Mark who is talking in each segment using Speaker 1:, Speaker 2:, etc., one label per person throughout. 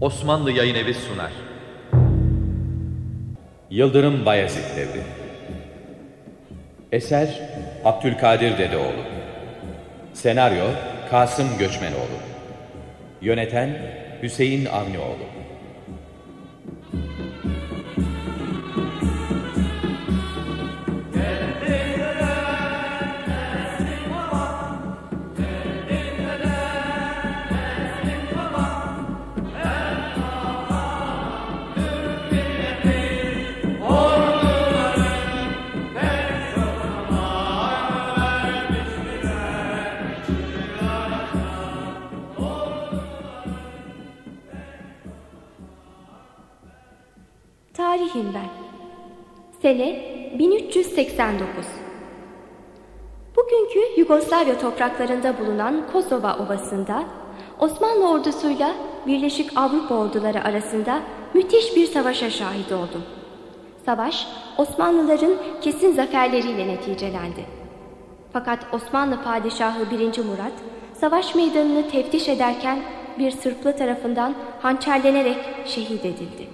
Speaker 1: Osmanlı Yayın Evi sunar.
Speaker 2: Yıldırım Bayezid Devri Eser Abdülkadir Dedeoğlu. Senaryo Kasım Göçmenoğlu. Yöneten Hüseyin Avnioğlu
Speaker 3: Yugoslavya topraklarında bulunan Kosova Ovası'nda Osmanlı ordusuyla Birleşik Avrupa orduları arasında müthiş bir savaşa şahit oldum. Savaş Osmanlıların kesin zaferleriyle neticelendi. Fakat Osmanlı Padişahı 1. Murat savaş meydanını teftiş ederken bir Sırplı tarafından hançerlenerek şehit edildi.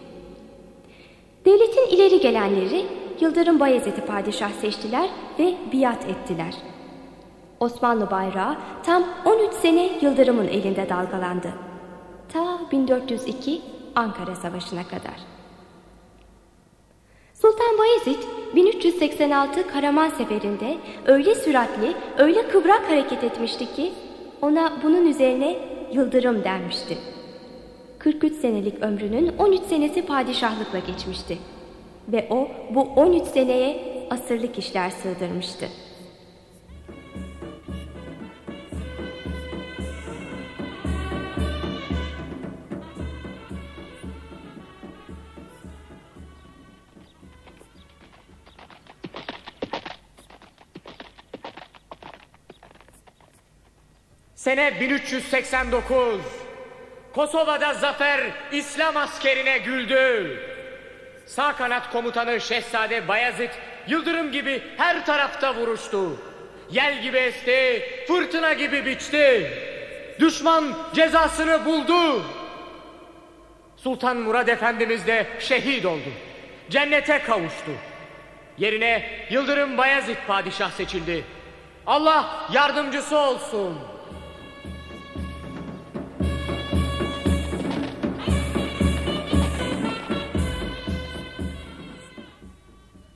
Speaker 3: Devletin ileri gelenleri Yıldırım Bayezid'i padişah seçtiler ve biat ettiler. Osmanlı bayrağı tam 13 sene Yıldırım'ın elinde dalgalandı. Ta 1402 Ankara Savaşı'na kadar. Sultan Bayezid 1386 Karaman seferinde öyle süratli, öyle kıvrak hareket etmişti ki ona bunun üzerine Yıldırım denmişti. 43 senelik ömrünün 13 senesi padişahlıkla geçmişti. Ve o bu 13 seneye asırlık işler sığdırmıştı.
Speaker 4: Sene 1389. Kosova'da zafer İslam askerine güldü. Sağ kanat komutanı Şehzade Bayezid yıldırım gibi her tarafta vuruştu. Yel gibi esti, fırtına gibi biçti. Düşman cezasını buldu. Sultan Murad Efendimiz de şehit oldu. Cennete kavuştu. Yerine Yıldırım Bayezid padişah seçildi. Allah yardımcısı olsun.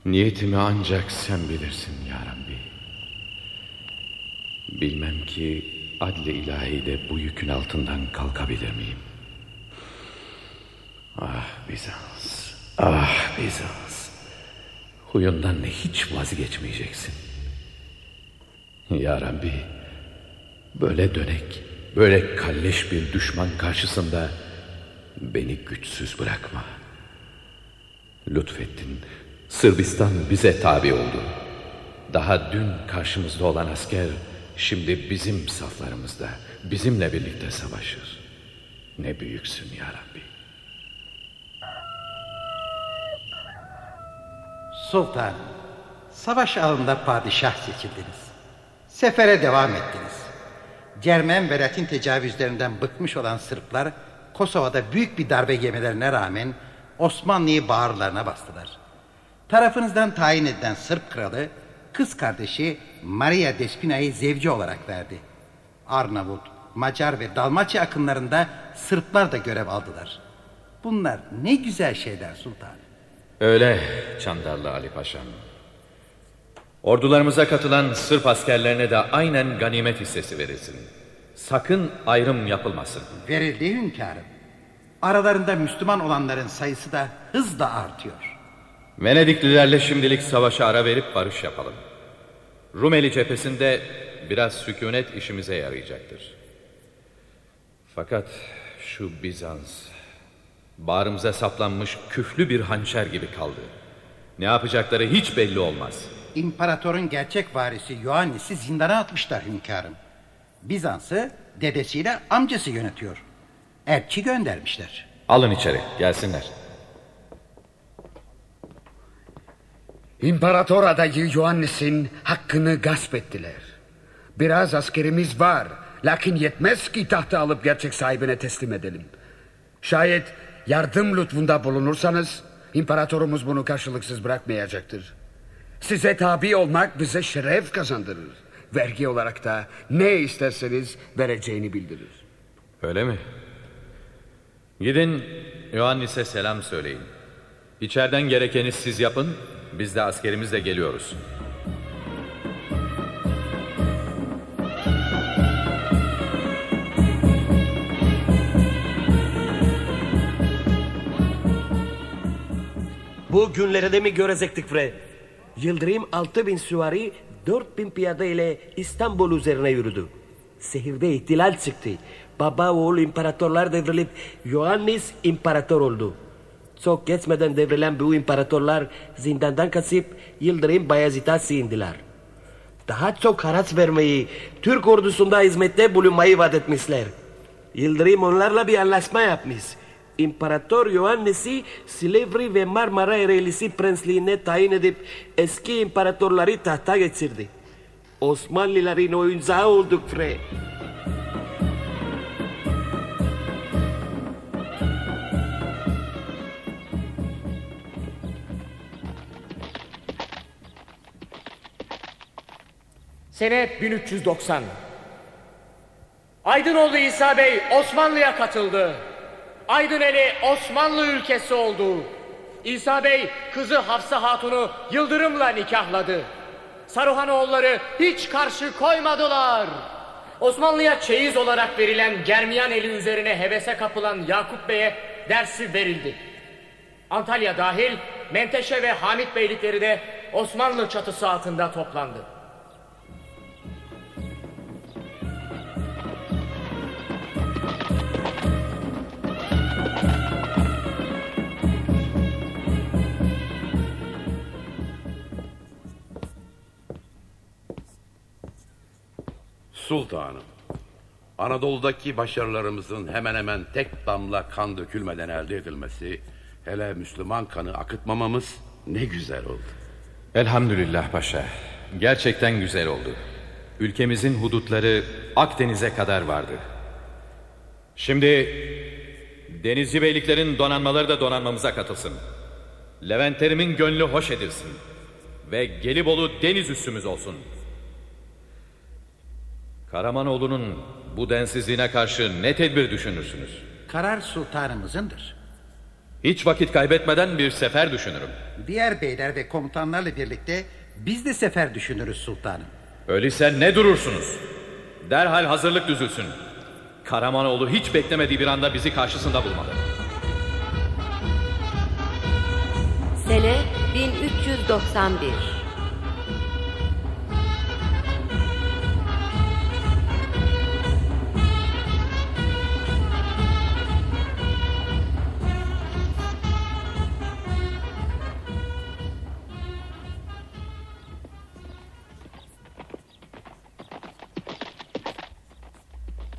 Speaker 2: Niyetimi ancak sen bilirsin ya Rabbi. Bilmem ki adli ilahi de bu yükün altından kalkabilir miyim? Ah Bizans, ah Bizans. Huyundan hiç vazgeçmeyeceksin. Ya Rabbi, böyle dönek, böyle kalleş bir düşman karşısında beni güçsüz bırakma. Lütfettin, Sırbistan bize tabi oldu. Daha dün karşımızda olan asker şimdi bizim saflarımızda, bizimle birlikte savaşır. Ne büyüksün ya Rabbi.
Speaker 5: Sultan, savaş alanında padişah seçildiniz. Sefere devam ettiniz. Cermen ve Latin tecavüzlerinden bıkmış olan Sırplar Kosova'da büyük bir darbe yemelerine rağmen Osmanlı'yı bağırlarına bastılar. Tarafınızdan tayin edilen Sırp kralı kız kardeşi Maria Despina'yı zevci olarak verdi. Arnavut, Macar ve Dalmaçya akınlarında Sırplar da görev aldılar. Bunlar ne güzel şeyler sultan.
Speaker 2: Öyle Çandarlı Ali Paşa'm. Ordularımıza katılan Sırp askerlerine de aynen ganimet hissesi verilsin. Sakın ayrım yapılmasın.
Speaker 5: Verildi hünkârım. Aralarında Müslüman olanların sayısı da hızla artıyor.
Speaker 2: Venediklilerle şimdilik savaşa ara verip barış yapalım. Rumeli cephesinde biraz sükunet işimize yarayacaktır. Fakat şu Bizans bağrımıza saplanmış küflü bir hançer gibi kaldı. Ne yapacakları hiç belli olmaz.
Speaker 5: İmparatorun gerçek varisi Yohannes'i zindana atmışlar hünkârım. Bizans'ı dedesiyle amcası yönetiyor. Elçi göndermişler.
Speaker 2: Alın içeri gelsinler.
Speaker 6: İmparator adayı Yohannes'in hakkını gasp ettiler. Biraz askerimiz var. Lakin yetmez ki tahtı alıp gerçek sahibine teslim edelim. Şayet yardım lütfunda bulunursanız imparatorumuz bunu karşılıksız bırakmayacaktır. Size tabi olmak bize şeref kazandırır. Vergi olarak da ne isterseniz vereceğini bildirir.
Speaker 2: Öyle mi? Gidin Yohannis'e selam söyleyin. İçeriden gerekeni siz yapın, biz de askerimizle geliyoruz.
Speaker 1: Bu günlerde mi görecektik bre? Yıldırım 6000 süvari 4000 piyade ile İstanbul üzerine yürüdü. Şehirde ihtilal çıktı. Baba oğul imparatorlar devrilip Yohannis imparator oldu. Çok geçmeden devrilen bu imparatorlar zindandan kaçıp Yıldırım Bayezid'e sığındılar. Daha çok haraç vermeyi, Türk ordusunda hizmette bulunmayı vaat etmişler. Yıldırım onlarla bir anlaşma yapmış. İmparator Yohannes'i Silivri ve Marmara Ereğlisi prensliğine tayin edip eski imparatorları tahta geçirdi. Osmanlıların oyuncağı olduk fre.
Speaker 4: Sene 1390. Aydınoğlu İsa Bey Osmanlı'ya katıldı. Aydıneli Osmanlı ülkesi oldu. İsa Bey kızı Hafsa Hatun'u Yıldırım'la nikahladı. Saruhanoğulları hiç karşı koymadılar. Osmanlı'ya çeyiz olarak verilen Germiyan eli üzerine hevese kapılan Yakup Bey'e dersi verildi. Antalya dahil Menteşe ve Hamit Beylikleri de Osmanlı çatısı altında toplandı.
Speaker 7: Sultanım, Anadolu'daki başarılarımızın hemen hemen tek damla kan dökülmeden elde edilmesi, hele Müslüman kanı akıtmamamız ne güzel oldu.
Speaker 2: Elhamdülillah paşa. Gerçekten güzel oldu. Ülkemizin hudutları Akdeniz'e kadar vardı. Şimdi denizci beyliklerin donanmaları da donanmamıza katılsın. Leventlerimin gönlü hoş edilsin. Ve Gelibolu deniz üssümüz olsun. Karamanoğlu'nun bu densizliğine karşı ne tedbir düşünürsünüz?
Speaker 5: Karar sultanımızındır.
Speaker 2: Hiç vakit kaybetmeden bir sefer düşünürüm.
Speaker 5: Diğer beyler ve komutanlarla birlikte biz de sefer düşünürüz sultanım.
Speaker 2: Öyleyse ne durursunuz? Derhal hazırlık düzülsün. Karamanoğlu hiç beklemediği bir anda bizi karşısında bulmalı.
Speaker 8: Sene 1391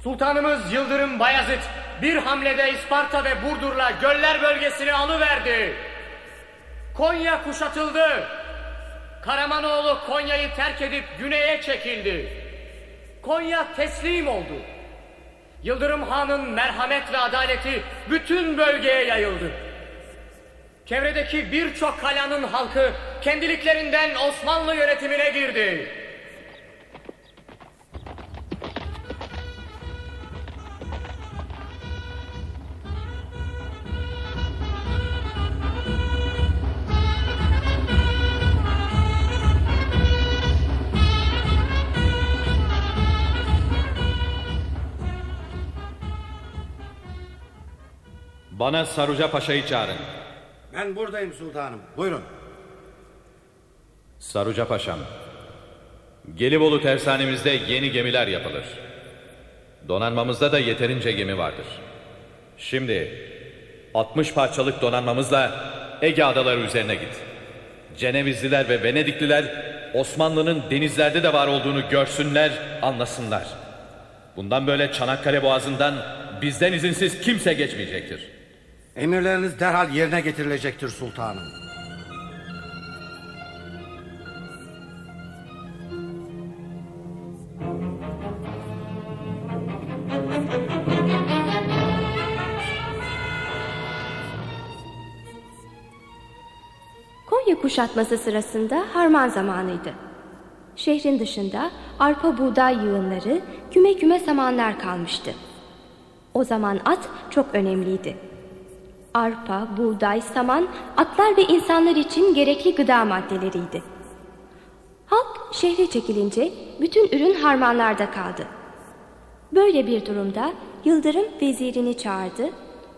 Speaker 4: Sultanımız Yıldırım Bayezid bir hamlede İsparta ve Burdur'la Göller bölgesini alıverdi. Konya kuşatıldı. Karamanoğlu Konya'yı terk edip güneye çekildi. Konya teslim oldu. Yıldırım Han'ın merhamet ve adaleti bütün bölgeye yayıldı. Çevredeki birçok kalanın halkı kendiliklerinden Osmanlı yönetimine girdi.
Speaker 2: Bana Saruca Paşa'yı çağırın.
Speaker 9: Ben buradayım sultanım. Buyurun.
Speaker 2: Saruca Paşam. Gelibolu tersanemizde yeni gemiler yapılır. Donanmamızda da yeterince gemi vardır. Şimdi 60 parçalık donanmamızla Ege adaları üzerine git. Cenevizliler ve Venedikliler Osmanlı'nın denizlerde de var olduğunu görsünler, anlasınlar. Bundan böyle Çanakkale Boğazı'ndan bizden izinsiz kimse geçmeyecektir.
Speaker 9: Emirleriniz derhal yerine getirilecektir sultanım.
Speaker 3: Konya kuşatması sırasında harman zamanıydı. Şehrin dışında arpa buğday yığınları, küme küme samanlar kalmıştı. O zaman at çok önemliydi. Arpa, buğday, saman atlar ve insanlar için gerekli gıda maddeleriydi. Halk şehre çekilince bütün ürün harmanlarda kaldı. Böyle bir durumda Yıldırım vezirini çağırdı.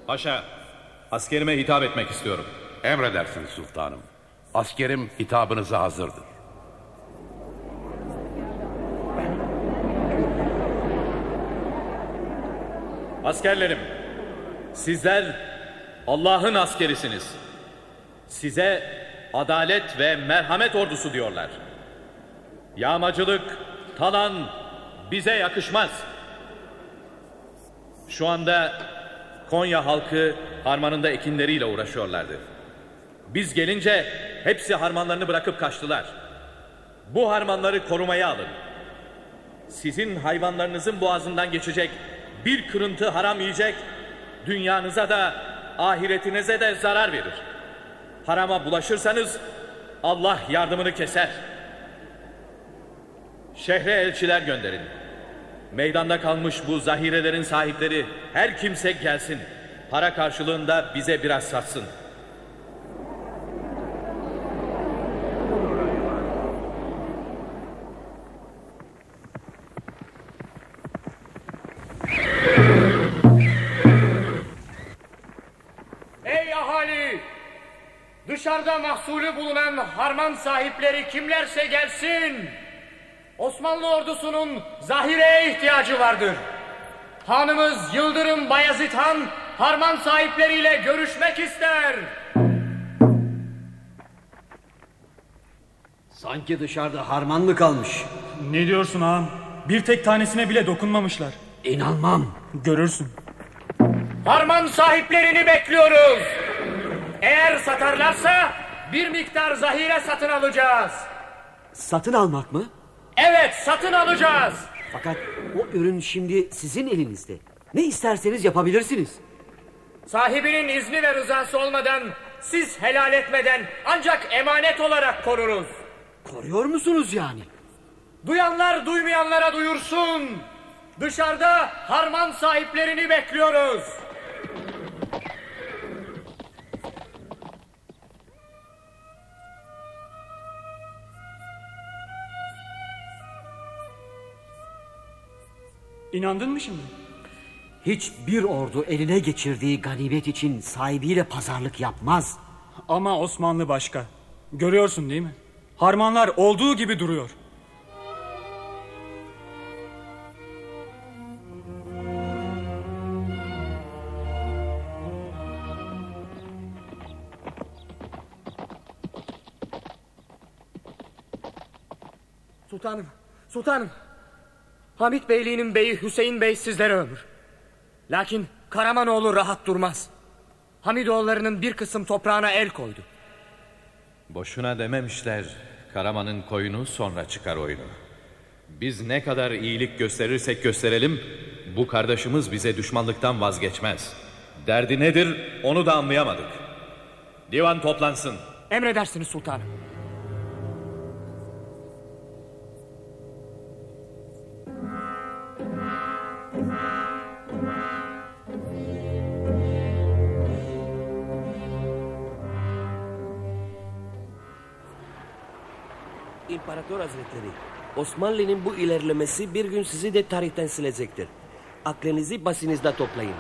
Speaker 2: Paşa, askerime hitap etmek istiyorum.
Speaker 7: Emredersiniz sultanım. Askerim hitabınıza hazırdır.
Speaker 2: Askerlerim, sizler Allah'ın askerisiniz. Size adalet ve merhamet ordusu diyorlar. Yağmacılık, talan bize yakışmaz. Şu anda Konya halkı harmanında ekinleriyle uğraşıyorlardı. Biz gelince hepsi harmanlarını bırakıp kaçtılar. Bu harmanları korumaya alın. Sizin hayvanlarınızın boğazından geçecek bir kırıntı haram yiyecek, dünyanıza da ahiretinize de zarar verir. Harama bulaşırsanız Allah yardımını keser. Şehre elçiler gönderin. Meydanda kalmış bu zahirelerin sahipleri her kimse gelsin. Para karşılığında bize biraz satsın.
Speaker 4: Dışarıda mahsulü bulunan harman sahipleri kimlerse gelsin. Osmanlı ordusunun zahireye ihtiyacı vardır. Hanımız Yıldırım Bayezid Han harman sahipleriyle görüşmek ister.
Speaker 9: Sanki dışarıda harman mı kalmış?
Speaker 10: Ne diyorsun ağam? Bir tek tanesine bile dokunmamışlar.
Speaker 9: İnanmam.
Speaker 10: Görürsün.
Speaker 4: Harman sahiplerini bekliyoruz. Eğer satarlarsa bir miktar zahire satın alacağız.
Speaker 11: Satın almak mı?
Speaker 4: Evet satın alacağız.
Speaker 11: Fakat o ürün şimdi sizin elinizde. Ne isterseniz yapabilirsiniz.
Speaker 4: Sahibinin izni ve rızası olmadan siz helal etmeden ancak emanet olarak koruruz.
Speaker 11: Koruyor musunuz yani?
Speaker 4: Duyanlar duymayanlara duyursun. Dışarıda harman sahiplerini bekliyoruz.
Speaker 10: İnandın mı şimdi?
Speaker 11: Hiçbir ordu eline geçirdiği ganimet için sahibiyle pazarlık yapmaz.
Speaker 10: Ama Osmanlı başka. Görüyorsun değil mi? Harmanlar olduğu gibi duruyor.
Speaker 4: Sultanım, sultanım. Hamit Beyliği'nin beyi Hüseyin Bey sizlere ömür. Lakin Karamanoğlu rahat durmaz. Hamidoğullarının bir kısım toprağına el koydu.
Speaker 2: Boşuna dememişler Karaman'ın koyunu sonra çıkar oyunu. Biz ne kadar iyilik gösterirsek gösterelim bu kardeşimiz bize düşmanlıktan vazgeçmez. Derdi nedir onu da anlayamadık. Divan toplansın.
Speaker 4: Emredersiniz sultanım.
Speaker 1: İmparator Hazretleri, Osmanlı'nın bu ilerlemesi bir gün sizi de tarihten silecektir. Aklınızı basinizde toplayın.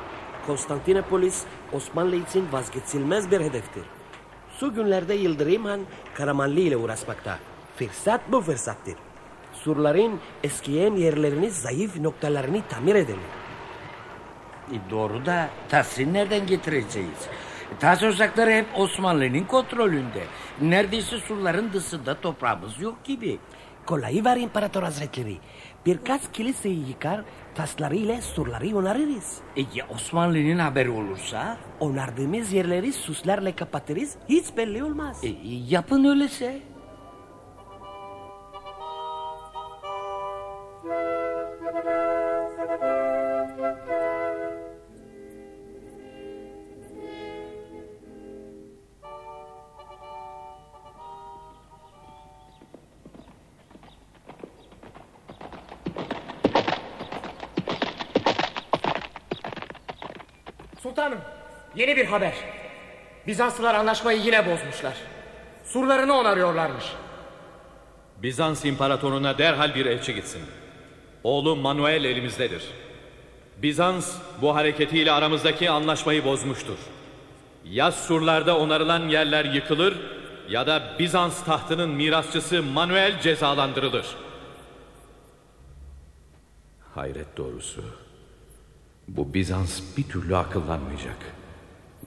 Speaker 1: Konstantinopolis Osmanlı için vazgeçilmez bir hedeftir. Şu günlerde Yıldırım Han Karamanlı ile uğraşmakta. Fırsat bu fırsattır. Surların eskiyen yerlerini zayıf noktalarını tamir edelim.
Speaker 12: E, doğru da tahsil nereden getireceğiz? Taş ocakları hep Osmanlı'nın kontrolünde. Neredeyse surların dışında toprağımız yok gibi.
Speaker 1: Kolayı var İmparator Hazretleri. Birkaç kiliseyi yıkar, taşlarıyla surları onarırız.
Speaker 12: E ya Osmanlı'nın haberi olursa?
Speaker 1: Onardığımız yerleri süslerle kapatırız, hiç belli olmaz.
Speaker 12: E, yapın öyleyse.
Speaker 4: Haber. Bizanslılar anlaşmayı yine bozmuşlar. Surlarını onarıyorlarmış.
Speaker 2: Bizans imparatoruna derhal bir elçi gitsin. Oğlu Manuel elimizdedir. Bizans bu hareketiyle aramızdaki anlaşmayı bozmuştur. Ya surlarda onarılan yerler yıkılır ya da Bizans tahtının mirasçısı Manuel cezalandırılır. Hayret doğrusu. Bu Bizans bir türlü akıllanmayacak.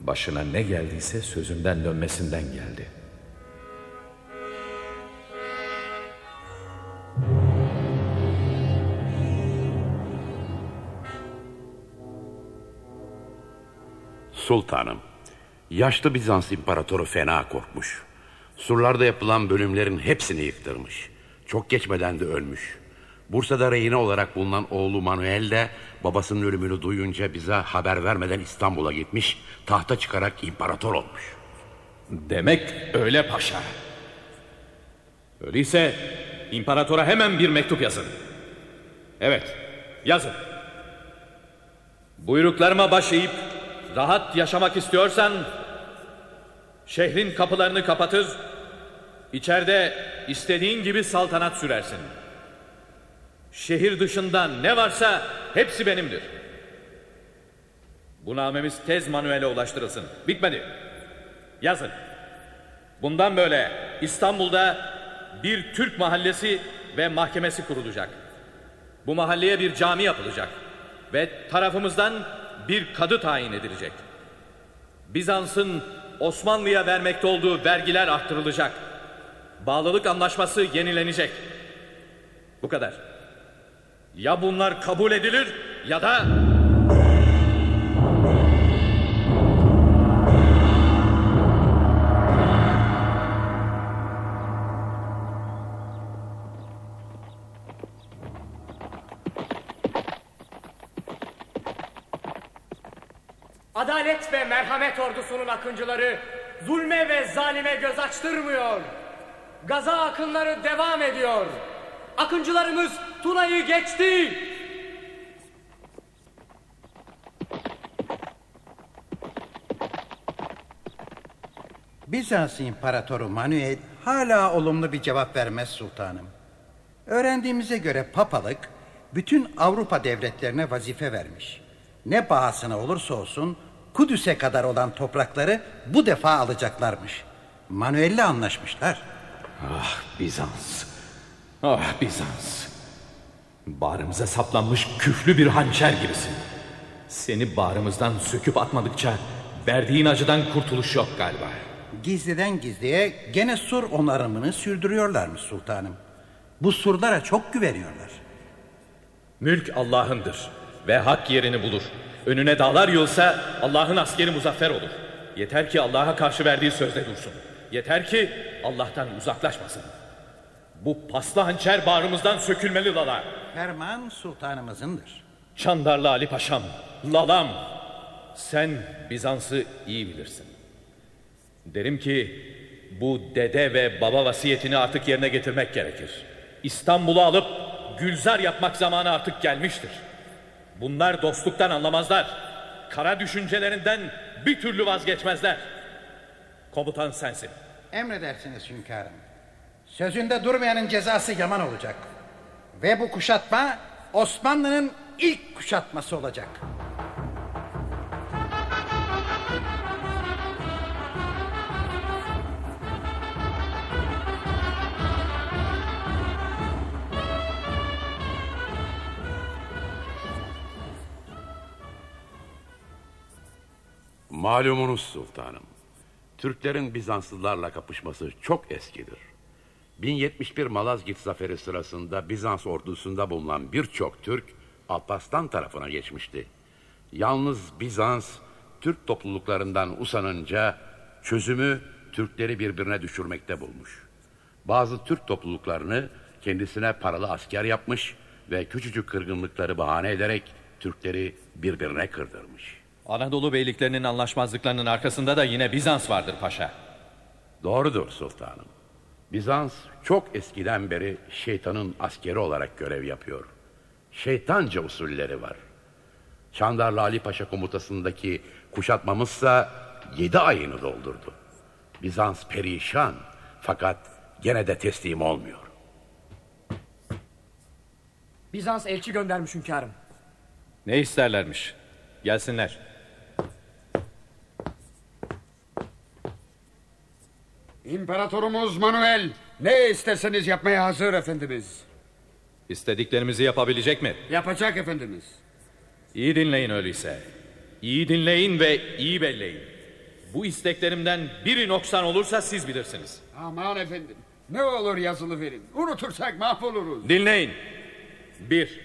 Speaker 2: Başına ne geldiyse sözünden dönmesinden geldi.
Speaker 7: Sultanım, yaşlı Bizans imparatoru fena korkmuş. Surlarda yapılan bölümlerin hepsini yıktırmış. Çok geçmeden de ölmüş. Bursa'da rehine olarak bulunan oğlu Manuel de babasının ölümünü duyunca bize haber vermeden İstanbul'a gitmiş. Tahta çıkarak imparator olmuş.
Speaker 2: Demek öyle paşa. Öyleyse imparatora hemen bir mektup yazın. Evet, yazın. Buyruklarıma baş eğip rahat yaşamak istiyorsan şehrin kapılarını kapatır, içeride istediğin gibi saltanat sürersin. Şehir dışında ne varsa hepsi benimdir. Bu namemiz tez Manuel'e ulaştırılsın. Bitmedi. Yazın. Bundan böyle İstanbul'da bir Türk mahallesi ve mahkemesi kurulacak. Bu mahalleye bir cami yapılacak ve tarafımızdan bir kadı tayin edilecek. Bizans'ın Osmanlı'ya vermekte olduğu vergiler arttırılacak. Bağlılık anlaşması yenilenecek. Bu kadar. Ya bunlar kabul edilir ya da...
Speaker 4: Adalet ve merhamet ordusunun akıncıları zulme ve zalime göz açtırmıyor. Gaza akınları devam ediyor. Akıncılarımız Tuna'yı geçti.
Speaker 5: Bizans İmparatoru Manuel hala olumlu bir cevap vermez sultanım. Öğrendiğimize göre papalık bütün Avrupa devletlerine vazife vermiş. Ne bahasına olursa olsun Kudüs'e kadar olan toprakları bu defa alacaklarmış. Manuel'le anlaşmışlar.
Speaker 2: Ah Bizans. Ah Bizans. Bağrımıza saplanmış küflü bir hançer gibisin. Seni bağrımızdan söküp atmadıkça verdiğin acıdan kurtuluş yok galiba.
Speaker 5: Gizliden gizliye gene sur onarımını sürdürüyorlarmış sultanım. Bu surlara çok güveniyorlar.
Speaker 2: Mülk Allah'ındır ve hak yerini bulur. Önüne dağlar yılsa Allah'ın askeri muzaffer olur. Yeter ki Allah'a karşı verdiği sözde dursun. Yeter ki Allah'tan uzaklaşmasın. Bu paslı hançer bağrımızdan sökülmeli lala.
Speaker 5: Ferman sultanımızındır.
Speaker 2: Çandarlı Ali Paşam, lalam. Sen Bizans'ı iyi bilirsin. Derim ki bu dede ve baba vasiyetini artık yerine getirmek gerekir. İstanbul'u alıp gülzar yapmak zamanı artık gelmiştir. Bunlar dostluktan anlamazlar. Kara düşüncelerinden bir türlü vazgeçmezler. Komutan sensin.
Speaker 5: Emredersiniz hünkârım. Sözünde durmayanın cezası yaman olacak. Ve bu kuşatma Osmanlı'nın ilk kuşatması olacak.
Speaker 7: Malumunuz sultanım. Türklerin Bizanslılarla kapışması çok eskidir. 1071 Malazgirt zaferi sırasında Bizans ordusunda bulunan birçok Türk Alparslan tarafına geçmişti. Yalnız Bizans Türk topluluklarından usanınca çözümü Türkleri birbirine düşürmekte bulmuş. Bazı Türk topluluklarını kendisine paralı asker yapmış ve küçücük kırgınlıkları bahane ederek Türkleri birbirine kırdırmış.
Speaker 2: Anadolu beyliklerinin anlaşmazlıklarının arkasında da yine Bizans vardır paşa.
Speaker 7: Doğrudur sultanım. Bizans çok eskiden beri şeytanın askeri olarak görev yapıyor. Şeytanca usulleri var. Çandarlı Ali Paşa komutasındaki kuşatmamızsa yedi ayını doldurdu. Bizans perişan fakat gene de teslim olmuyor.
Speaker 4: Bizans elçi göndermiş hünkârım.
Speaker 2: Ne isterlermiş? Gelsinler.
Speaker 6: İmparatorumuz Manuel ne isterseniz yapmaya hazır efendimiz.
Speaker 2: İstediklerimizi yapabilecek mi?
Speaker 6: Yapacak efendimiz.
Speaker 2: İyi dinleyin öyleyse. İyi dinleyin ve iyi belleyin. Bu isteklerimden biri noksan olursa siz bilirsiniz.
Speaker 6: Aman efendim. Ne olur yazılı verin. Unutursak mahvoluruz.
Speaker 2: Dinleyin. Bir,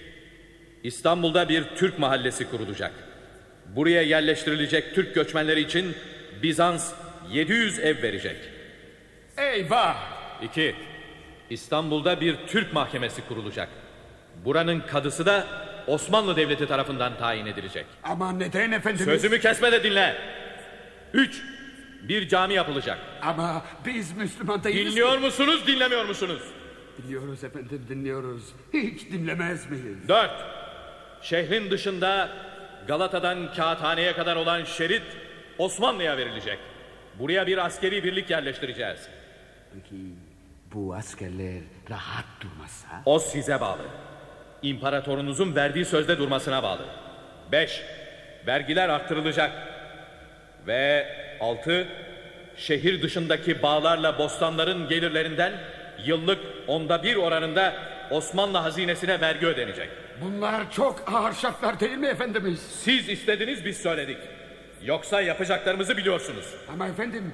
Speaker 2: İstanbul'da bir Türk mahallesi kurulacak. Buraya yerleştirilecek Türk göçmenleri için Bizans 700 ev verecek.
Speaker 6: Eyvah!
Speaker 2: İki, İstanbul'da bir Türk mahkemesi kurulacak. Buranın kadısı da Osmanlı Devleti tarafından tayin edilecek.
Speaker 6: Ama neden efendimiz?
Speaker 2: Sözümü kesme de dinle. Üç, bir cami yapılacak.
Speaker 6: Ama biz Müslüman değiliz
Speaker 2: Dinliyor
Speaker 6: ki.
Speaker 2: musunuz, dinlemiyor musunuz?
Speaker 6: Dinliyoruz efendim dinliyoruz. Hiç dinlemez miyiz?
Speaker 2: Dört, şehrin dışında Galata'dan Kağıthane'ye kadar olan şerit Osmanlı'ya verilecek. Buraya bir askeri birlik yerleştireceğiz.
Speaker 6: Peki bu askerler rahat durmazsa?
Speaker 2: O size bağlı. İmparatorunuzun verdiği sözde durmasına bağlı. Beş, vergiler arttırılacak. Ve altı, şehir dışındaki bağlarla bostanların gelirlerinden yıllık onda bir oranında Osmanlı hazinesine vergi ödenecek.
Speaker 6: Bunlar çok ağır şartlar değil mi efendimiz?
Speaker 2: Siz istediniz biz söyledik. Yoksa yapacaklarımızı biliyorsunuz.
Speaker 6: Ama efendim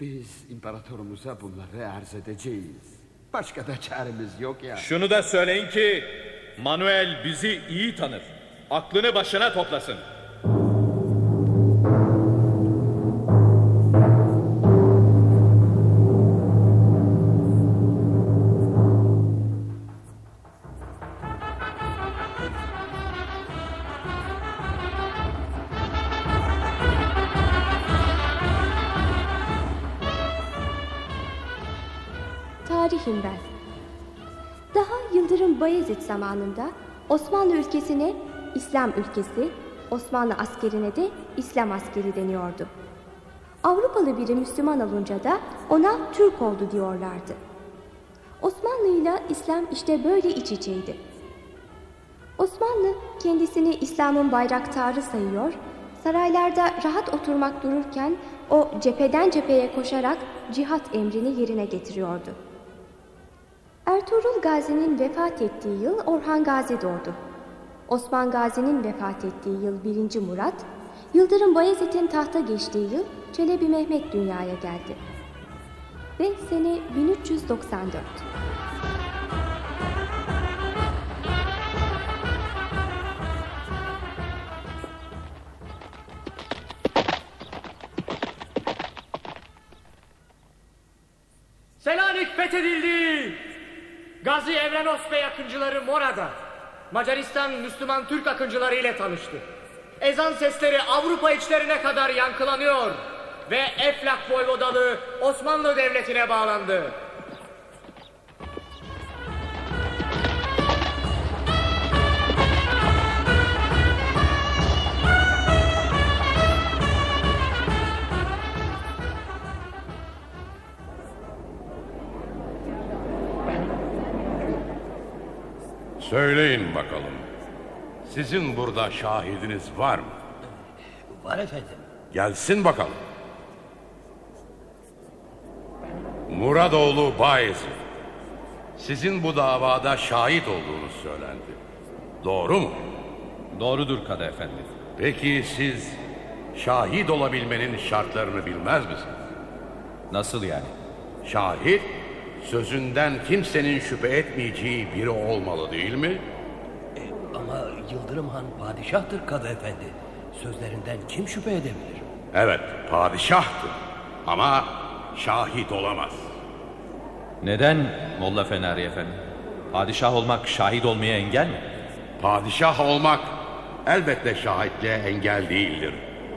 Speaker 6: biz imparatorumuza bunları arz edeceğiz. Başka da çaremiz yok ya.
Speaker 2: Şunu da söyleyin ki Manuel bizi iyi tanır. Aklını başına toplasın.
Speaker 3: Tarihim ben. Daha Yıldırım Bayezid zamanında Osmanlı ülkesine İslam ülkesi, Osmanlı askerine de İslam askeri deniyordu. Avrupalı biri Müslüman olunca da ona Türk oldu diyorlardı. Osmanlı ile İslam işte böyle iç içeydi. Osmanlı kendisini İslam'ın bayraktarı sayıyor, saraylarda rahat oturmak dururken o cepheden cepheye koşarak cihat emrini yerine getiriyordu. Ertuğrul Gazi'nin vefat ettiği yıl Orhan Gazi doğdu. Osman Gazi'nin vefat ettiği yıl 1. Murat, Yıldırım Bayezid'in tahta geçtiği yıl Çelebi Mehmet dünyaya geldi. Ve sene 1394.
Speaker 4: Selanik fethedildi. Gazi Evrenos Bey akıncıları Mora'da. Macaristan Müslüman Türk akıncıları ile tanıştı. Ezan sesleri Avrupa içlerine kadar yankılanıyor. Ve Eflak Voyvodalığı Osmanlı Devleti'ne bağlandı.
Speaker 7: Söyleyin bakalım. Sizin burada şahidiniz var mı?
Speaker 1: Var efendim.
Speaker 7: Gelsin bakalım. Muradoğlu Bayezid. Sizin bu davada şahit olduğunuz söylendi. Doğru mu?
Speaker 2: Doğrudur Kadı Efendi.
Speaker 7: Peki siz şahit olabilmenin şartlarını bilmez misiniz?
Speaker 2: Nasıl yani?
Speaker 7: Şahit sözünden kimsenin şüphe etmeyeceği biri olmalı değil mi?
Speaker 1: E, ama Yıldırım Han padişahtır Kadı Efendi. Sözlerinden kim şüphe edebilir?
Speaker 7: Evet padişahtır ama şahit olamaz.
Speaker 2: Neden Molla Fenari Efendi? Padişah olmak şahit olmaya engel mi?
Speaker 7: Padişah olmak elbette şahitle engel değildir.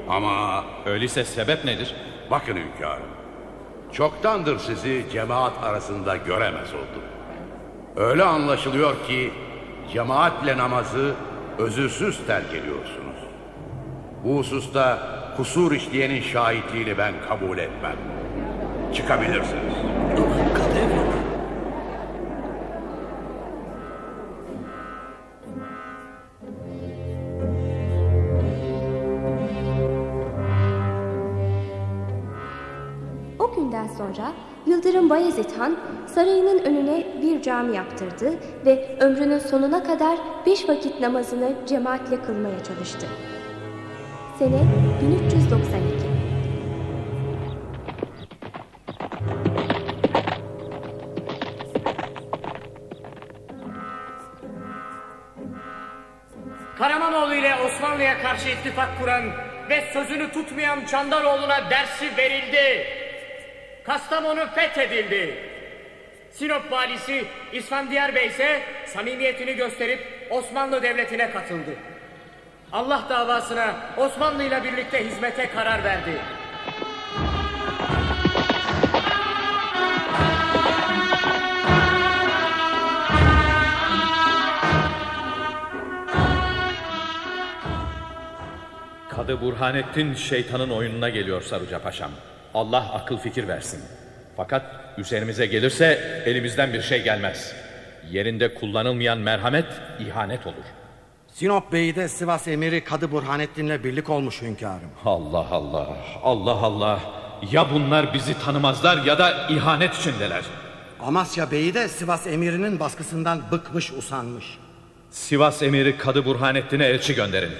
Speaker 7: Ama
Speaker 2: Öyleyse sebep nedir?
Speaker 7: bakın hünkârım. Çoktandır sizi cemaat arasında göremez oldum. Öyle anlaşılıyor ki cemaatle namazı özürsüz terk ediyorsunuz. Bu hususta kusur işleyenin şahitliğini ben kabul etmem. Çıkabilirsiniz.
Speaker 3: O sonra Yıldırım Bayezid Han sarayının önüne bir cami yaptırdı ve ömrünün sonuna kadar beş vakit namazını cemaatle kılmaya çalıştı. Sene 1392.
Speaker 4: Karamanoğlu ile Osmanlı'ya karşı ittifak kuran ve sözünü tutmayan Çandaroğlu'na dersi verildi. Kastamonu fethedildi. Sinop valisi İsfandiyar Bey ise samimiyetini gösterip Osmanlı Devleti'ne katıldı. Allah davasına Osmanlı ile birlikte hizmete karar verdi.
Speaker 2: Kadı Burhanettin şeytanın oyununa geliyor Sarıca Paşam. Allah akıl fikir versin. Fakat üzerimize gelirse elimizden bir şey gelmez. Yerinde kullanılmayan merhamet ihanet olur.
Speaker 9: Sinop Bey'i de Sivas Emiri Kadı Burhanettin'le birlik olmuş hünkârım.
Speaker 2: Allah Allah, Allah Allah. Ya bunlar bizi tanımazlar ya da ihanet içindeler.
Speaker 9: Amasya Bey'i de Sivas Emiri'nin baskısından bıkmış usanmış.
Speaker 2: Sivas emiri Kadı Burhanettin'e elçi gönderin.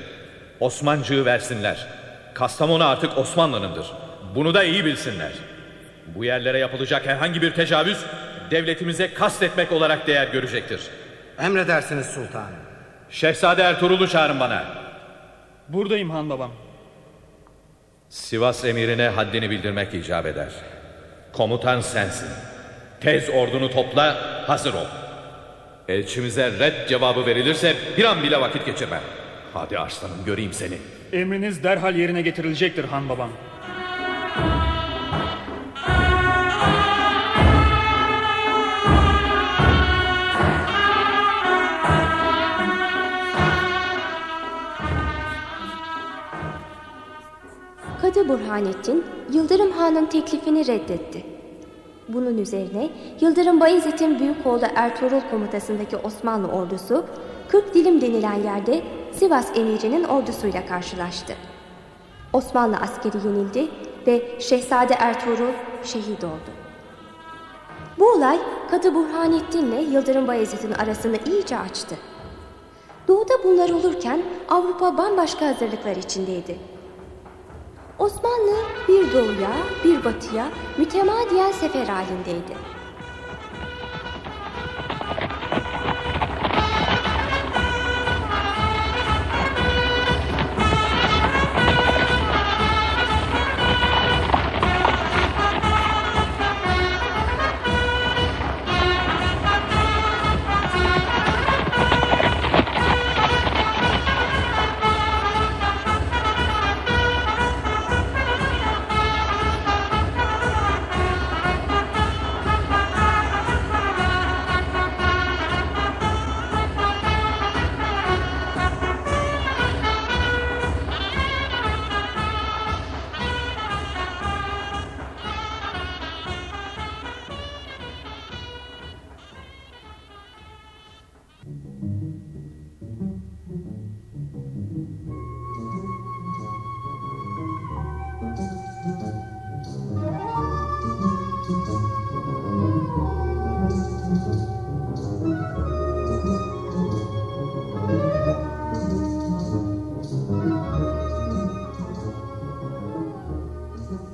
Speaker 2: Osmancığı versinler. Kastamonu artık Osmanlı'nındır. Bunu da iyi bilsinler. Bu yerlere yapılacak herhangi bir tecavüz devletimize kastetmek olarak değer görecektir.
Speaker 9: Emredersiniz sultanım.
Speaker 2: Şehzade Ertuğrul'u çağırın bana.
Speaker 10: Buradayım han babam.
Speaker 2: Sivas emirine haddini bildirmek icap eder. Komutan sensin. Tez ordunu topla, hazır ol. Elçimize red cevabı verilirse bir an bile vakit geçirme. Hadi arslanım göreyim seni.
Speaker 10: Emriniz derhal yerine getirilecektir han babam.
Speaker 3: Kadı Burhanettin Yıldırım Han'ın teklifini reddetti. Bunun üzerine Yıldırım Bayezid'in büyük oğlu Ertuğrul komutasındaki Osmanlı ordusu 40 dilim denilen yerde Sivas emirinin ordusuyla karşılaştı. Osmanlı askeri yenildi ve Şehzade Ertuğrul şehit oldu. Bu olay Kadı Burhanettin ile Yıldırım Bayezid'in arasını iyice açtı. Doğuda bunlar olurken Avrupa bambaşka hazırlıklar içindeydi. Osmanlı bir doğuya bir batıya mütemadiyen sefer halindeydi.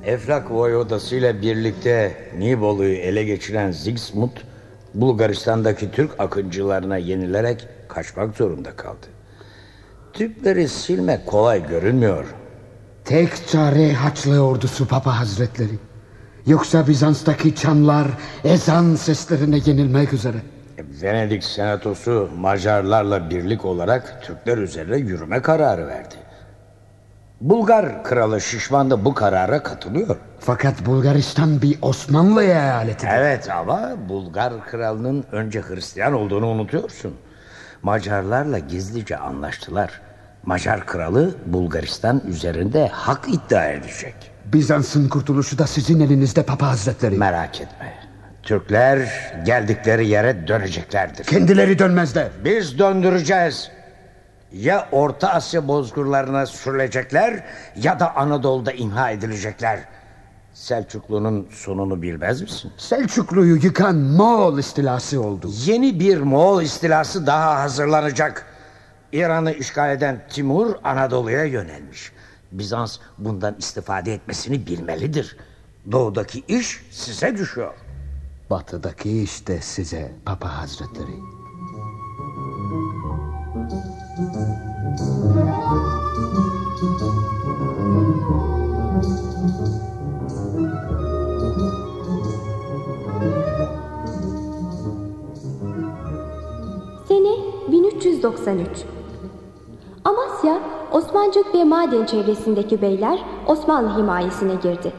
Speaker 12: Eflak Voyvodası ile birlikte Nibolu'yu ele geçiren Sigismund, Bulgaristan'daki Türk akıncılarına yenilerek kaçmak zorunda kaldı. Türkleri silmek kolay görünmüyor.
Speaker 6: Tek çare Haçlı ordusu Papa Hazretleri. Yoksa Bizans'taki çanlar ezan seslerine yenilmek üzere.
Speaker 12: Venedik senatosu Macarlarla birlik olarak Türkler üzerine yürüme kararı verdi. Bulgar kralı Şişman da bu karara katılıyor.
Speaker 6: Fakat Bulgaristan bir Osmanlı eyaleti.
Speaker 12: Evet ama Bulgar kralının önce Hristiyan olduğunu unutuyorsun. Macarlarla gizlice anlaştılar. Macar kralı Bulgaristan üzerinde hak iddia edecek.
Speaker 6: Bizans'ın kurtuluşu da sizin elinizde Papa Hazretleri.
Speaker 12: Merak etme. Türkler geldikleri yere döneceklerdir.
Speaker 6: Kendileri dönmezler.
Speaker 12: Biz döndüreceğiz. Ya Orta Asya bozgurlarına sürülecekler ya da Anadolu'da imha edilecekler. Selçuklu'nun sonunu bilmez misin?
Speaker 6: Selçuklu'yu yıkan Moğol istilası oldu.
Speaker 12: Yeni bir Moğol istilası daha hazırlanacak. İran'ı işgal eden Timur Anadolu'ya yönelmiş. Bizans bundan istifade etmesini bilmelidir. Doğudaki iş size düşüyor.
Speaker 6: Batıdaki iş de size Papa Hazretleri.
Speaker 3: 1393. Amasya, Osmancık ve Maden çevresindeki beyler Osmanlı himayesine girdi.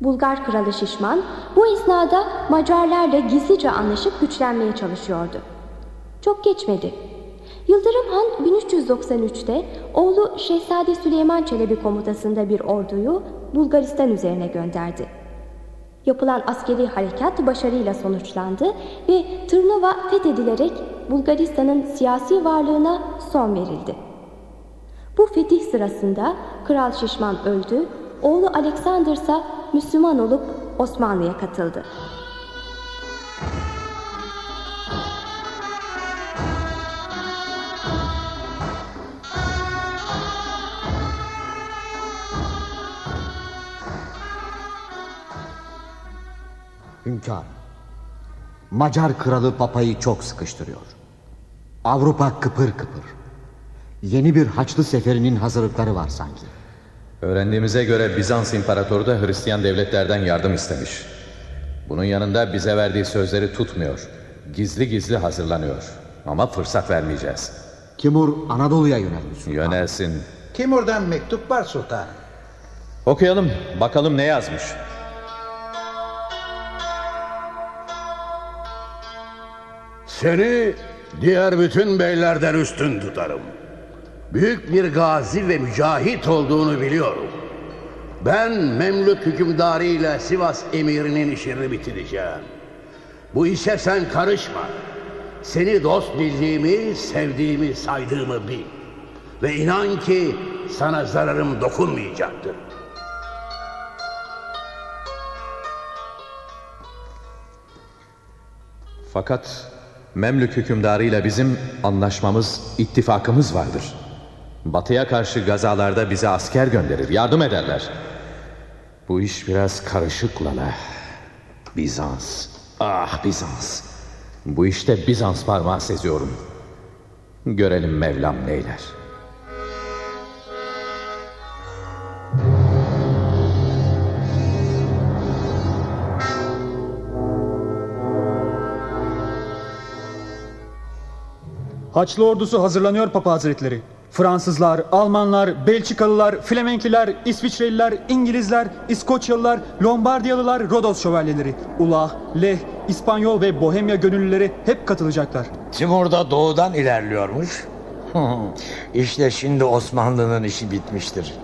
Speaker 3: Bulgar kralı Şişman bu esnada Macarlarla gizlice anlaşıp güçlenmeye çalışıyordu. Çok geçmedi. Yıldırım Han 1393'te oğlu Şehzade Süleyman Çelebi komutasında bir orduyu Bulgaristan üzerine gönderdi. Yapılan askeri harekat başarıyla sonuçlandı ve Tırnava fethedilerek Bulgaristan'ın siyasi varlığına son verildi. Bu fetih sırasında Kral Şişman öldü, oğlu Alexander ise Müslüman olup Osmanlı'ya katıldı.
Speaker 11: Hünkârım, Macar kralı papayı çok sıkıştırıyor. Avrupa kıpır kıpır. Yeni bir Haçlı seferinin hazırlıkları var sanki.
Speaker 2: Öğrendiğimize göre Bizans İmparatoru da Hristiyan devletlerden yardım istemiş. Bunun yanında bize verdiği sözleri tutmuyor. Gizli gizli hazırlanıyor. Ama fırsat vermeyeceğiz.
Speaker 11: Timur Anadolu'ya yönelmiş.
Speaker 2: Yönelsin.
Speaker 5: Timur'dan mektup var sultanım.
Speaker 2: Okuyalım. Bakalım ne yazmış.
Speaker 13: Seni diğer bütün beylerden üstün tutarım. Büyük bir gazi ve mücahit olduğunu biliyorum. Ben Memlük hükümdarı ile Sivas emirinin işini bitireceğim. Bu işe sen karışma. Seni dost bildiğimi, sevdiğimi, saydığımı bil. Ve inan ki sana zararım dokunmayacaktır.
Speaker 2: Fakat Memlük hükümdarıyla bizim anlaşmamız, ittifakımız vardır. Batıya karşı gazalarda bize asker gönderir, yardım ederler. Bu iş biraz karışık Lala. Bizans, ah Bizans. Bu işte Bizans parmağı seziyorum. Görelim Mevlam neyler.
Speaker 10: Haçlı ordusu hazırlanıyor Papa Hazretleri. Fransızlar, Almanlar, Belçikalılar, Flemenkiler, İsviçreliler, İngilizler, İskoçyalılar, Lombardiyalılar, Rodos şövalyeleri, Ulah, Leh, İspanyol ve Bohemya gönüllüleri hep katılacaklar.
Speaker 12: Timur da doğudan ilerliyormuş. işte şimdi Osmanlı'nın işi bitmiştir.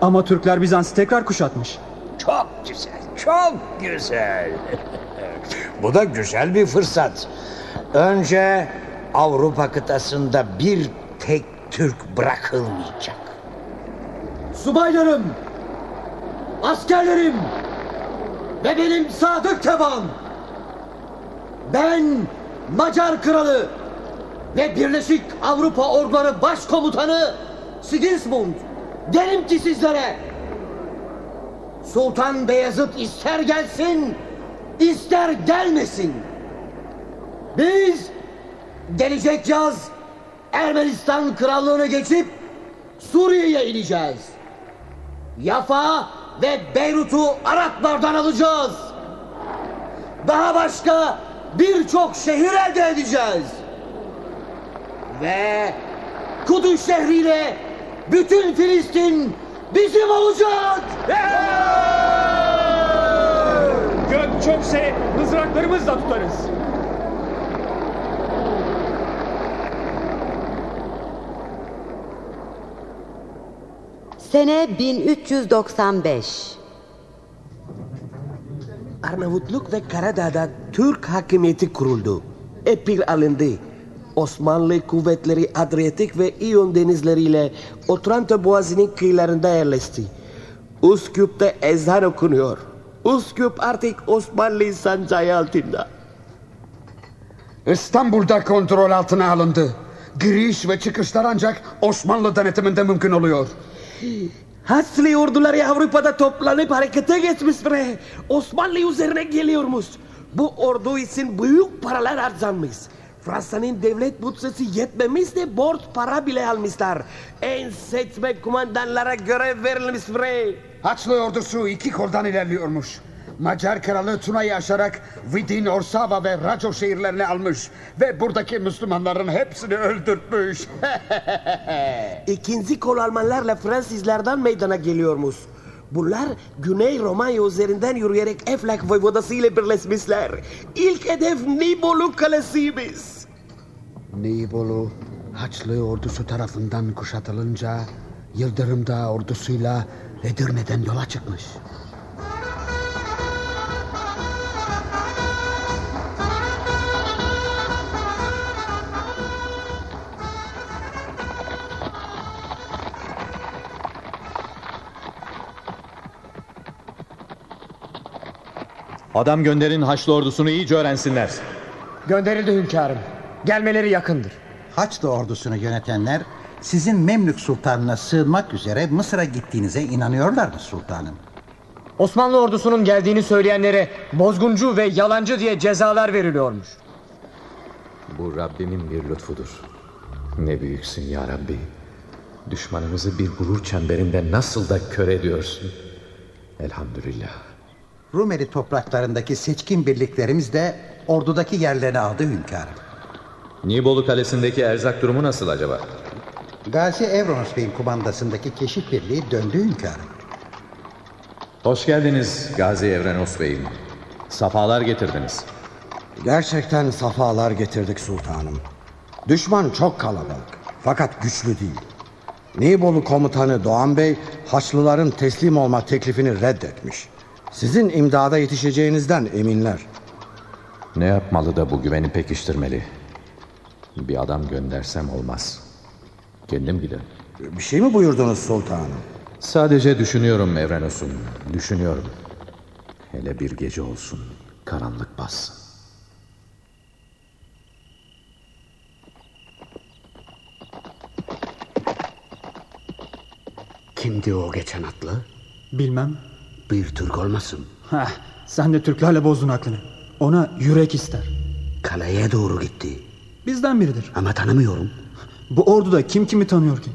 Speaker 10: Ama Türkler Bizans'ı tekrar kuşatmış.
Speaker 12: Çok güzel, çok güzel. Bu da güzel bir fırsat. Önce Avrupa kıtasında bir tek Türk bırakılmayacak.
Speaker 14: Subaylarım, askerlerim ve benim sadık tebaam. Ben Macar kralı ve Birleşik Avrupa Orduları Başkomutanı Sigismund derim ki sizlere Sultan Beyazıt ister gelsin ister gelmesin. Biz gelecek yaz Ermenistan krallığını geçip Suriye'ye ineceğiz. Yafa ve Beyrut'u Araplardan alacağız. Daha başka birçok şehir elde edeceğiz. Ve Kudüs şehriyle bütün Filistin bizim olacak.
Speaker 10: Gök çökse mızraklarımızla tutarız.
Speaker 8: Sene 1395.
Speaker 1: Arnavutluk ve Karadağ'da Türk hakimiyeti kuruldu. Epir alındı. Osmanlı kuvvetleri Adriyatik ve İyon denizleriyle Otranto Boğazı'nın kıyılarında yerleşti. Üsküp'te ezan okunuyor. Üsküp artık Osmanlı sancağı altında.
Speaker 6: İstanbul'da kontrol altına alındı. Giriş ve çıkışlar ancak Osmanlı denetiminde mümkün oluyor.
Speaker 1: Haçlı orduları Avrupa'da toplanıp harekete geçmiş bre. Osmanlı üzerine geliyormuş. Bu ordu için büyük paralar harcanmış. Fransa'nın devlet bütçesi yetmemiş de borç para bile almışlar. En seçme kumandanlara görev verilmiş bre.
Speaker 6: Haçlı ordusu iki koldan ilerliyormuş. Macar kralı Tuna'yı aşarak Vidin, Orsava ve Raco şehirlerini almış. Ve buradaki Müslümanların hepsini öldürtmüş.
Speaker 1: İkinci kol Almanlarla Fransızlardan meydana geliyormuş. Bunlar Güney Romanya üzerinden yürüyerek Eflak Voyvodası ile birleşmişler. İlk hedef Nibolu Kalesi'ymiş.
Speaker 6: Nibolu Haçlı ordusu tarafından kuşatılınca Yıldırım Dağı ordusuyla Edirne'den yola çıkmış.
Speaker 15: Adam gönderin Haçlı ordusunu iyice öğrensinler.
Speaker 4: Gönderildi hünkârım. Gelmeleri yakındır.
Speaker 5: Haçlı ordusunu yönetenler sizin Memlük Sultanına sığınmak üzere Mısır'a gittiğinize inanıyorlar mı sultanım?
Speaker 4: Osmanlı ordusunun geldiğini söyleyenlere bozguncu ve yalancı diye cezalar veriliyormuş.
Speaker 2: Bu Rabbimin bir lütfudur. Ne büyüksün ya Rabbi. Düşmanımızı bir gurur çemberinde nasıl da kör ediyorsun. Elhamdülillah.
Speaker 5: Rumeli topraklarındaki seçkin birliklerimiz de ordudaki yerlerini aldı hünkârım.
Speaker 2: Nibolu Kalesi'ndeki erzak durumu nasıl acaba?
Speaker 5: Gazi Evronos Bey'in kumandasındaki keşif birliği döndü hünkârım.
Speaker 15: Hoş geldiniz Gazi Evrenos Bey'im. Safalar getirdiniz.
Speaker 9: Gerçekten safalar getirdik sultanım. Düşman çok kalabalık fakat güçlü değil. Nibolu komutanı Doğan Bey Haçlıların teslim olma teklifini reddetmiş. Sizin imdada yetişeceğinizden eminler.
Speaker 2: Ne yapmalı da bu güveni pekiştirmeli? Bir adam göndersem olmaz. Kendim giderim.
Speaker 9: Bir şey mi buyurdunuz sultanım?
Speaker 2: Sadece düşünüyorum Evrenos'um. Düşünüyorum. Hele bir gece olsun. Karanlık bassın.
Speaker 6: Kimdi o geçen atlı?
Speaker 10: Bilmem.
Speaker 6: Bir Türk olmasın.
Speaker 10: Heh, sen de Türklerle bozdun aklını. Ona yürek ister.
Speaker 6: Kaleye doğru gitti.
Speaker 10: Bizden biridir.
Speaker 6: Ama tanımıyorum.
Speaker 10: Bu orduda kim kimi tanıyor ki?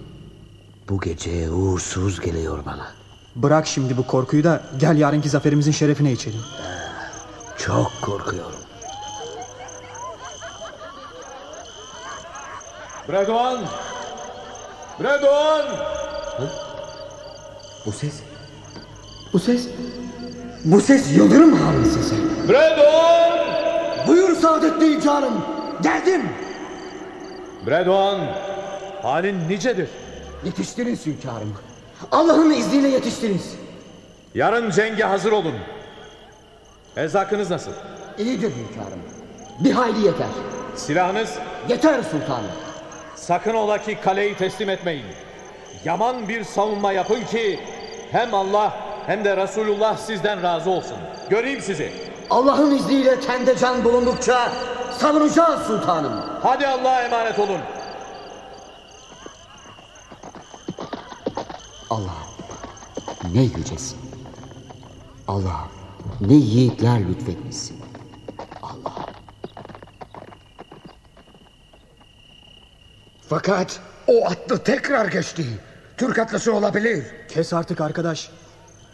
Speaker 6: Bu gece uğursuz geliyor bana.
Speaker 10: Bırak şimdi bu korkuyu da gel yarınki zaferimizin şerefine içelim.
Speaker 6: Çok korkuyorum.
Speaker 15: Bredoğan! Bredoğan!
Speaker 14: Bu ses... Bu ses... Bu ses Yıldırım Han'ın sesi.
Speaker 15: Bredoğan!
Speaker 14: Buyur saadetli hünkârım. Geldim.
Speaker 15: Bredoğan! Halin nicedir?
Speaker 14: Yetiştiniz hünkârım. Allah'ın izniyle yetiştiniz.
Speaker 15: Yarın cenge hazır olun. Erzakınız nasıl?
Speaker 14: İyidir hünkârım. Bir hayli yeter.
Speaker 15: Silahınız?
Speaker 14: Yeter sultanım.
Speaker 15: Sakın ola ki kaleyi teslim etmeyin. Yaman bir savunma yapın ki hem Allah hem de Resulullah sizden razı olsun. Göreyim sizi.
Speaker 14: Allah'ın izniyle tende can bulundukça savunacağız sultanım.
Speaker 15: Hadi Allah'a emanet olun.
Speaker 11: Allah'ım ne yücesin. Allah'ım ne yiğitler lütfetmişsin.
Speaker 6: Fakat o atlı tekrar geçti. Türk atlısı olabilir.
Speaker 10: Kes artık arkadaş.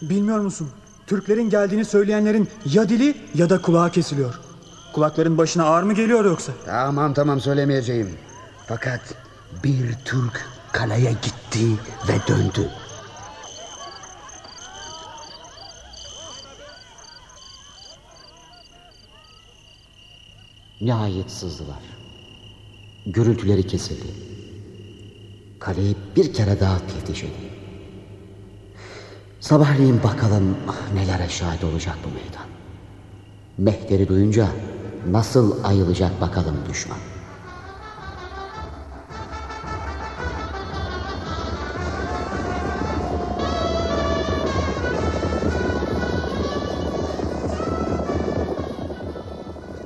Speaker 10: Bilmiyor musun? Türklerin geldiğini söyleyenlerin ya dili ya da kulağı kesiliyor. Kulakların başına ağır mı geliyor yoksa?
Speaker 6: Tamam tamam söylemeyeceğim. Fakat bir Türk kaleye gitti ve döndü.
Speaker 11: Nihayet sızdılar. Gürültüleri kesildi. Kaleyi bir kere daha edin. Sabahleyin bakalım ah, nelere şahit olacak bu meydan. Mehter'i duyunca nasıl ayılacak bakalım düşman.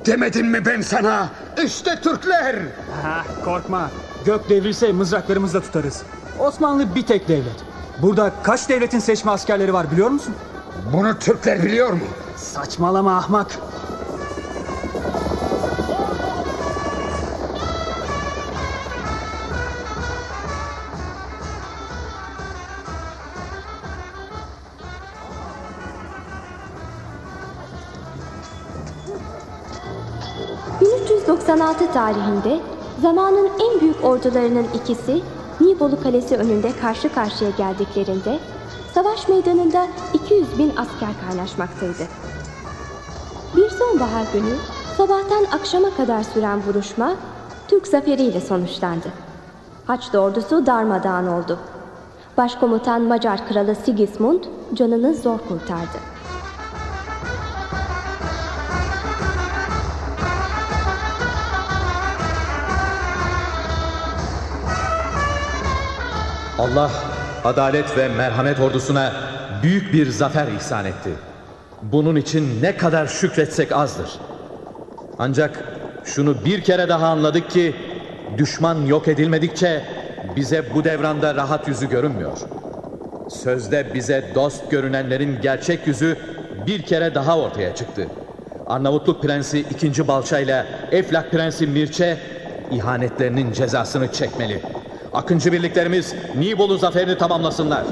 Speaker 6: Demedim mi ben sana? İşte Türkler.
Speaker 10: Ha, korkma. Gök devrilse mızraklarımızla tutarız. Osmanlı bir tek devlet. Burada kaç devletin seçme askerleri var biliyor musun?
Speaker 6: Bunu Türkler biliyor mu?
Speaker 10: Saçmalama ahmak.
Speaker 3: ...1396 tarihinde zamanın en büyük ordularının ikisi Nibolu Kalesi önünde karşı karşıya geldiklerinde savaş meydanında 200 bin asker kaynaşmaktaydı. Bir sonbahar günü sabahtan akşama kadar süren vuruşma Türk zaferiyle sonuçlandı. Haçlı ordusu darmadağın oldu. Başkomutan Macar kralı Sigismund canını zor kurtardı.
Speaker 2: Allah adalet ve merhamet ordusuna büyük bir zafer ihsan etti. Bunun için ne kadar şükretsek azdır. Ancak şunu bir kere daha anladık ki düşman yok edilmedikçe bize bu devranda rahat yüzü görünmüyor. Sözde bize dost görünenlerin gerçek yüzü bir kere daha ortaya çıktı. Arnavutluk Prensi 2. Balça ile Eflak Prensi Mirçe ihanetlerinin cezasını çekmeli. Akıncı birliklerimiz Nibolu zaferini tamamlasınlar.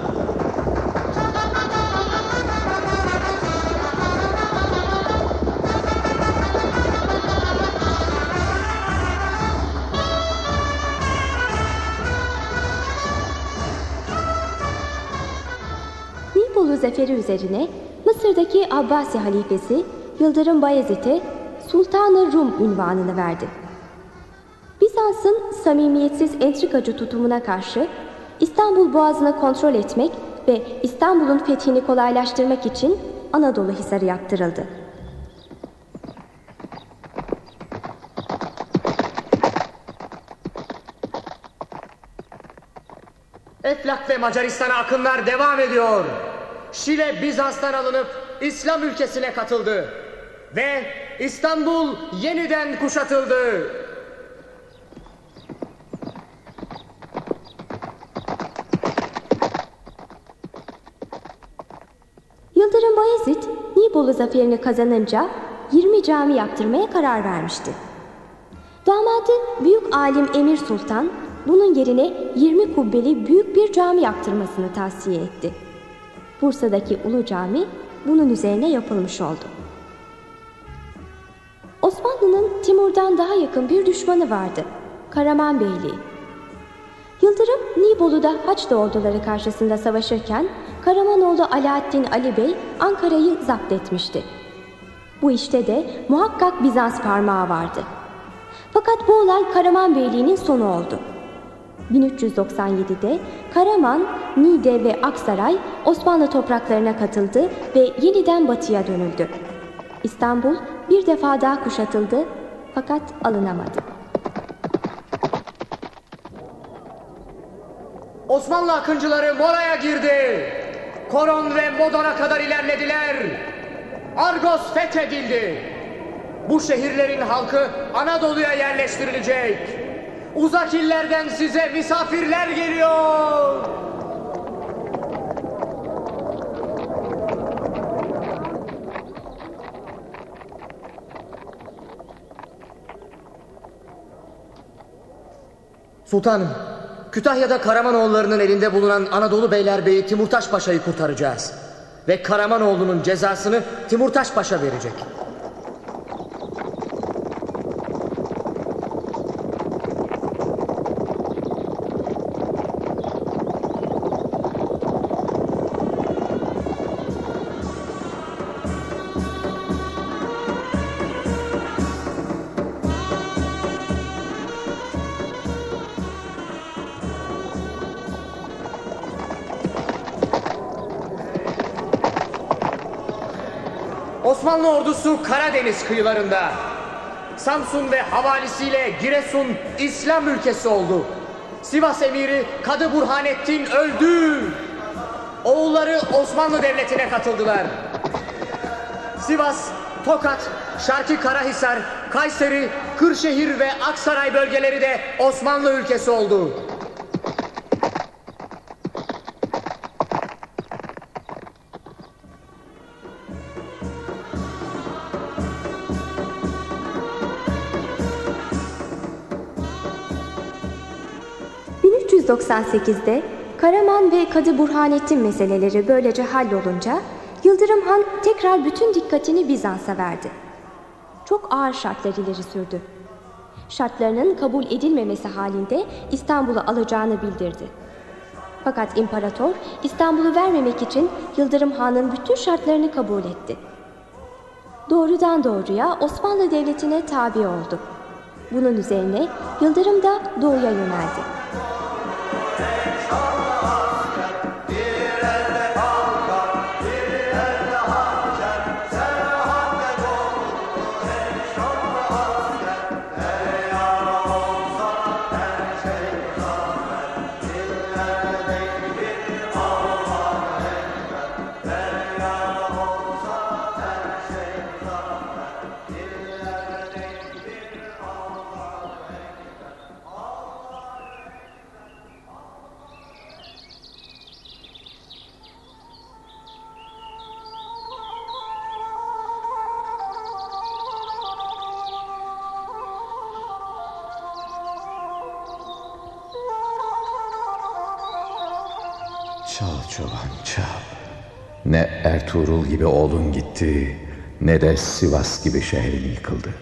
Speaker 3: Nibolu zaferi üzerine Mısır'daki Abbasi halifesi Yıldırım Bayezid'e Sultanı Rum ünvanını verdi. Bizans'ın samimiyetsiz entrikacı tutumuna karşı İstanbul Boğazı'nı kontrol etmek ve İstanbul'un fethini kolaylaştırmak için Anadolu Hisarı yaptırıldı.
Speaker 4: Eflak ve Macaristan'a akınlar devam ediyor. Şile Bizans'tan alınıp İslam ülkesine katıldı. Ve İstanbul yeniden kuşatıldı.
Speaker 3: Yıldırım Bayezid, Nibolu zaferini kazanınca 20 cami yaptırmaya karar vermişti. Damadı Büyük Alim Emir Sultan, bunun yerine 20 kubbeli büyük bir cami yaptırmasını tavsiye etti. Bursa'daki Ulu Cami bunun üzerine yapılmış oldu. Osmanlı'nın Timur'dan daha yakın bir düşmanı vardı. Karaman Beyliği. Yıldırım Nibolu'da Haçlı orduları karşısında savaşırken Karamanoğlu Alaaddin Ali Bey Ankara'yı zapt etmişti. Bu işte de muhakkak Bizans parmağı vardı. Fakat bu olay Karaman Beyliği'nin sonu oldu. 1397'de Karaman, Niğde ve Aksaray Osmanlı topraklarına katıldı ve yeniden batıya dönüldü. İstanbul bir defa daha kuşatıldı fakat alınamadı.
Speaker 4: Osmanlı akıncıları Mora'ya girdi. Koron ve Modon'a kadar ilerlediler. Argos fethedildi. Bu şehirlerin halkı Anadolu'ya yerleştirilecek. Uzak illerden size misafirler geliyor. Sultanım, Kütahya'da Karamanoğullarının elinde bulunan Anadolu Beylerbeyi Timurtaş Paşa'yı kurtaracağız. Ve Karamanoğlu'nun cezasını Timurtaş Paşa verecek. Osmanlı ordusu Karadeniz kıyılarında. Samsun ve havalisiyle Giresun İslam ülkesi oldu. Sivas emiri Kadı Burhanettin öldü. Oğulları Osmanlı Devleti'ne katıldılar. Sivas, Tokat, Şarkı Karahisar, Kayseri, Kırşehir ve Aksaray bölgeleri de Osmanlı ülkesi oldu.
Speaker 3: ...1398'de Karaman ve Kadı Burhanettin meseleleri böylece hallolunca... Yıldırım Han tekrar bütün dikkatini Bizans'a verdi. Çok ağır şartlar ileri sürdü. Şartlarının kabul edilmemesi halinde İstanbul'u alacağını bildirdi. Fakat imparator İstanbul'u vermemek için Yıldırım Han'ın bütün şartlarını kabul etti. Doğrudan doğruya Osmanlı Devleti'ne tabi oldu. Bunun üzerine Yıldırım da doğuya yöneldi.
Speaker 2: Çoban çal. Ne Ertuğrul gibi oğlun gitti ne de Sivas gibi şehrin yıkıldı.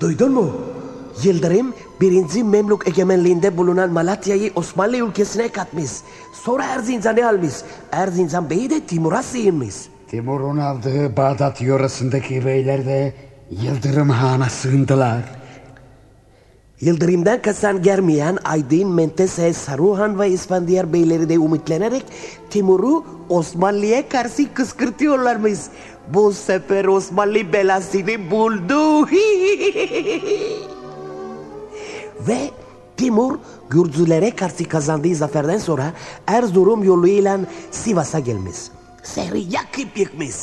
Speaker 1: Duydun mu? Yıldırım birinci Memlük egemenliğinde bulunan Malatya'yı Osmanlı ülkesine katmış. Sonra Erzincan'ı almış. Erzincan Bey'i de Timur'a sığınmış.
Speaker 6: Timur'un aldığı Bağdat yöresindeki beyler de Yıldırım Han'a sığındılar.
Speaker 1: Yıldırım'dan kasan gelmeyen Aydın, Mentese, Saruhan ve İsfandiyar beyleri de ümitlenerek Timur'u Osmanlı'ya karşı kıskırtıyorlarmış. Bu sefer Osmanlı belasını buldu. Timur Gürcülere karşı kazandığı zaferden sonra Erzurum yoluyla Sivas'a gelmiş. Şehri yakıp yıkmış.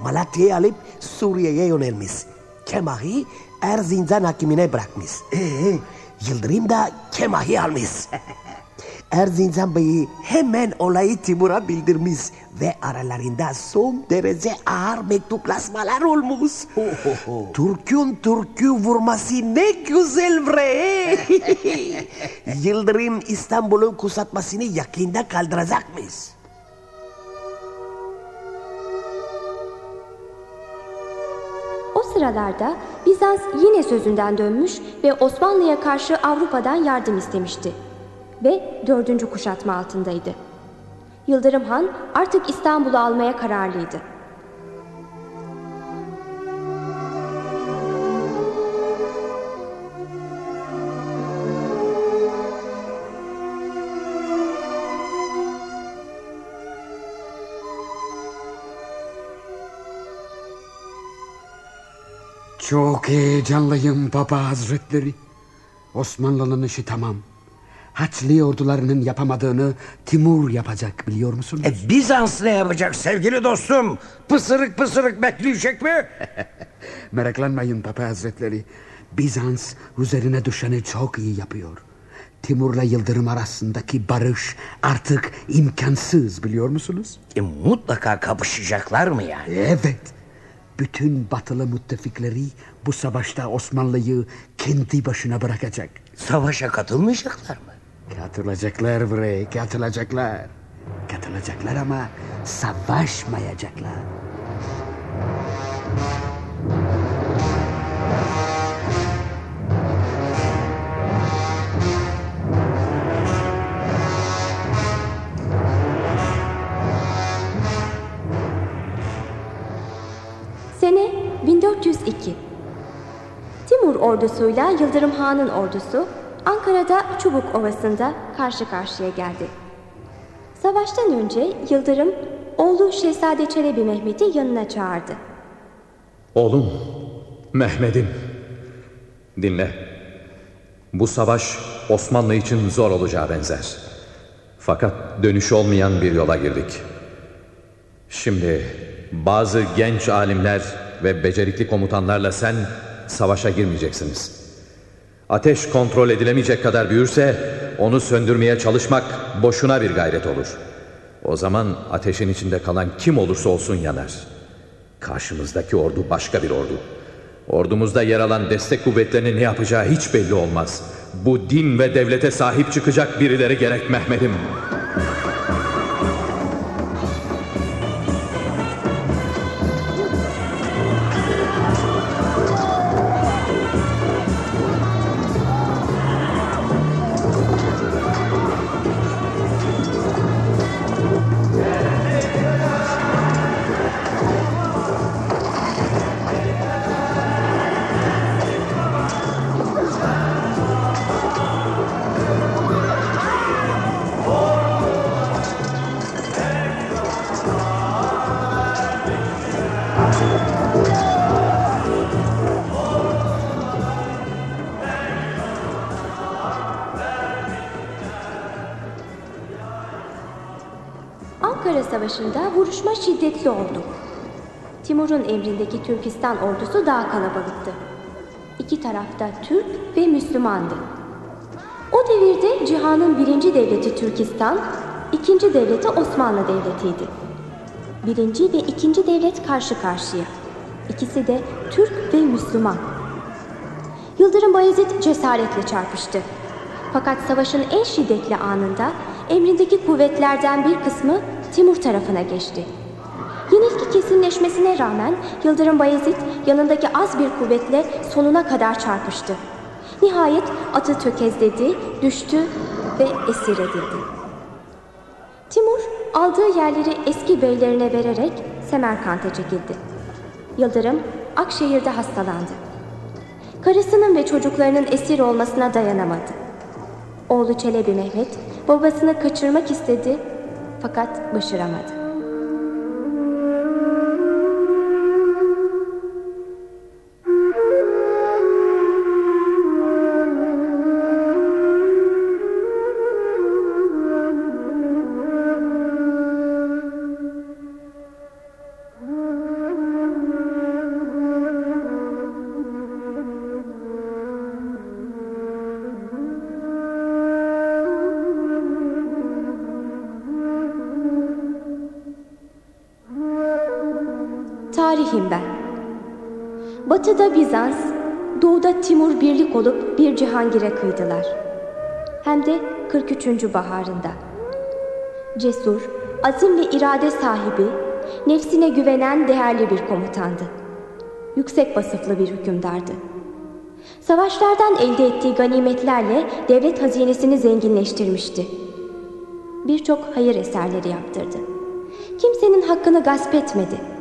Speaker 1: Malatya'yı alıp Suriye'ye yönelmiş. Kemah'ı Erzincan hakimine bırakmış. Ee, Yıldırım da Kemah'ı almış. Erzincan Bey'i hemen olayı Timur'a bildirmiş ve aralarında son derece ağır mektuplaşmalar olmuş. Türk'ün Türk'ü vurması ne güzel bre. Yıldırım İstanbul'un kuşatmasını yakında kaldıracakmış.
Speaker 3: O sıralarda Bizans yine sözünden dönmüş ve Osmanlı'ya karşı Avrupa'dan yardım istemişti. Ve dördüncü kuşatma altındaydı. Yıldırım Han artık İstanbul'u almaya kararlıydı.
Speaker 6: Çok heyecanlıyım Baba Hazretleri. Osmanlı'nın işi tamam. Haçlı ordularının yapamadığını Timur yapacak biliyor musunuz?
Speaker 12: E, Bizans ne yapacak sevgili dostum? Pısırık pısırık bekleyecek mi?
Speaker 6: Meraklanmayın Papa Hazretleri. Bizans üzerine düşeni çok iyi yapıyor. Timur'la Yıldırım arasındaki barış artık imkansız biliyor musunuz?
Speaker 12: E, mutlaka kapışacaklar mı yani?
Speaker 6: Evet. Bütün batılı müttefikleri bu savaşta Osmanlı'yı kendi başına bırakacak.
Speaker 12: Savaşa katılmayacaklar mı?
Speaker 6: E, katılacaklar buraya katılacaklar. Katılacaklar ama savaşmayacaklar.
Speaker 3: Sene 1402. Timur ordusuyla Yıldırım Han'ın ordusu Ankara'da Çubuk Ovası'nda karşı karşıya geldi. Savaştan önce Yıldırım oğlu Şehzade Çelebi Mehmet'i yanına çağırdı.
Speaker 2: Oğlum, Mehmet'im. Dinle. Bu savaş Osmanlı için zor olacağı benzer. Fakat dönüş olmayan bir yola girdik. Şimdi bazı genç alimler ve becerikli komutanlarla sen savaşa girmeyeceksiniz. Ateş kontrol edilemeyecek kadar büyürse onu söndürmeye çalışmak boşuna bir gayret olur. O zaman ateşin içinde kalan kim olursa olsun yanar. Karşımızdaki ordu başka bir ordu. Ordumuzda yer alan destek kuvvetlerinin ne yapacağı hiç belli olmaz. Bu din ve devlete sahip çıkacak birileri gerek Mehmet'im.
Speaker 3: Türkistan ordusu daha kalabalıktı. İki tarafta Türk ve Müslümandı. O devirde cihanın birinci devleti Türkistan, ikinci devleti Osmanlı Devleti'ydi. Birinci ve ikinci devlet karşı karşıya. İkisi de Türk ve Müslüman. Yıldırım Bayezid cesaretle çarpıştı. Fakat savaşın en şiddetli anında emrindeki kuvvetlerden bir kısmı Timur tarafına geçti. Yenilgi kesinleşmesine rağmen Yıldırım Bayezid yanındaki az bir kuvvetle sonuna kadar çarpıştı. Nihayet atı tökezledi, düştü ve esir edildi. Timur aldığı yerleri eski beylerine vererek Semerkant'a çekildi. Yıldırım Akşehir'de hastalandı. Karısının ve çocuklarının esir olmasına dayanamadı. Oğlu Çelebi Mehmet babasını kaçırmak istedi fakat başaramadı. Batıda Bizans, doğuda Timur birlik olup bir Cihangir'e kıydılar. Hem de 43. baharında. Cesur, azim ve irade sahibi, nefsine güvenen değerli bir komutandı. Yüksek vasıflı bir hükümdardı. Savaşlardan elde ettiği ganimetlerle devlet hazinesini zenginleştirmişti. Birçok hayır eserleri yaptırdı. Kimsenin hakkını gasp etmedi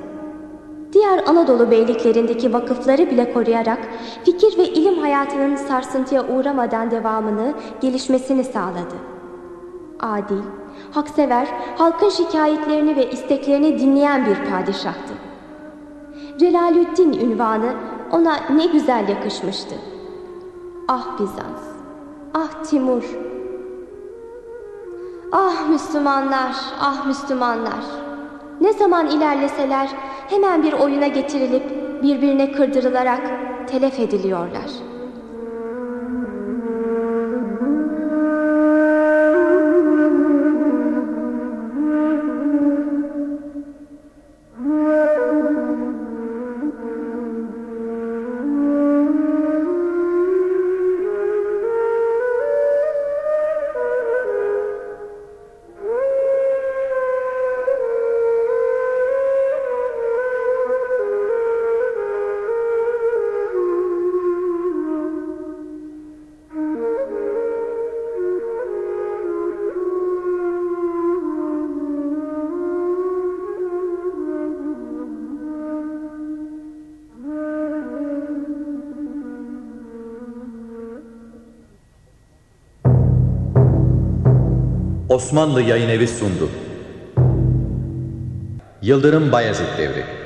Speaker 3: diğer Anadolu beyliklerindeki vakıfları bile koruyarak fikir ve ilim hayatının sarsıntıya uğramadan devamını, gelişmesini sağladı. Adil, haksever, halkın şikayetlerini ve isteklerini dinleyen bir padişahtı. Celalüddin ünvanı ona ne güzel yakışmıştı. Ah Bizans, ah Timur. Ah Müslümanlar, ah Müslümanlar. Ne zaman ilerleseler hemen bir oyuna getirilip birbirine kırdırılarak telef ediliyorlar.
Speaker 2: Osmanlı Yayın Evi sundu. Yıldırım Bayezid Devri